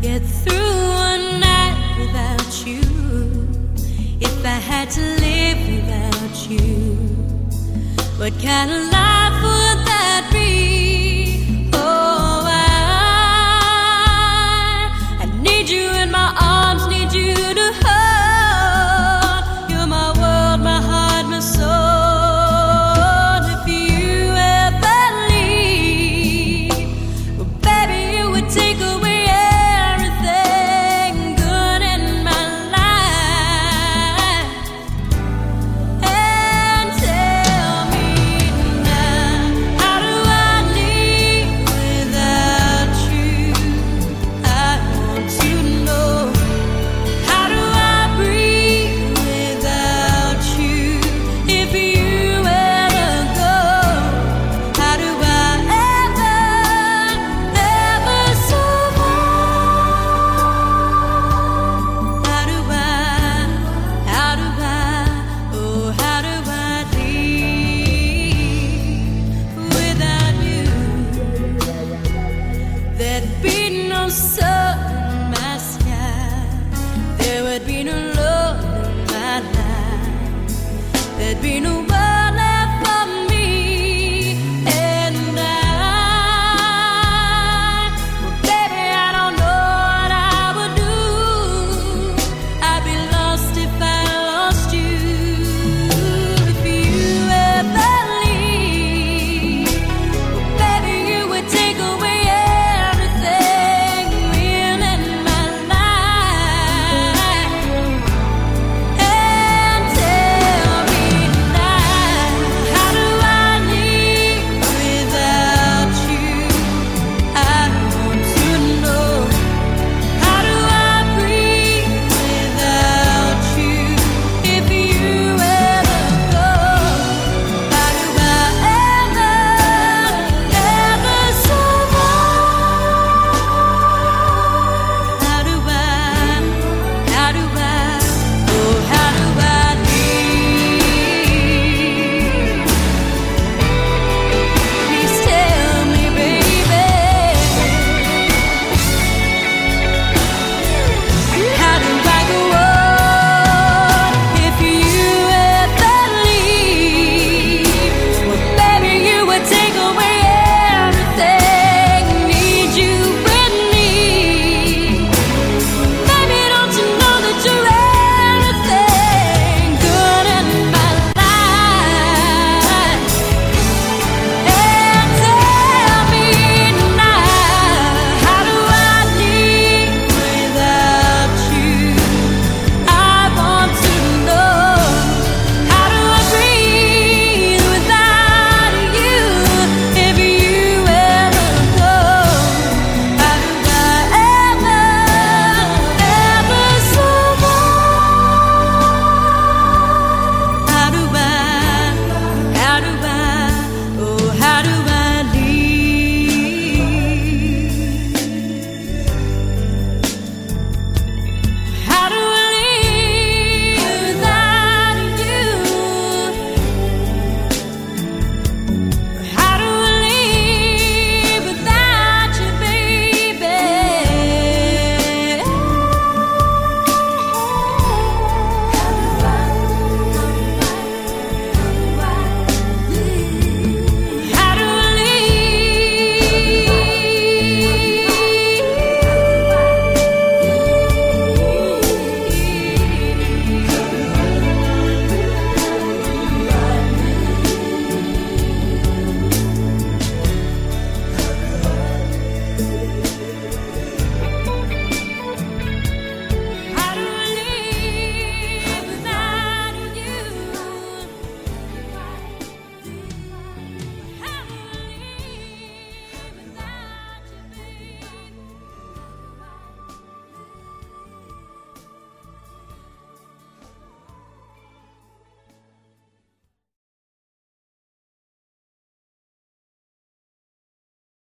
get through one night without you. If I had to live without you, what kind of life would that be? Oh, I, I need you in my arms, need you to hold. You're my world, my heart, my soul. If you ever leave, baby, would take away. been a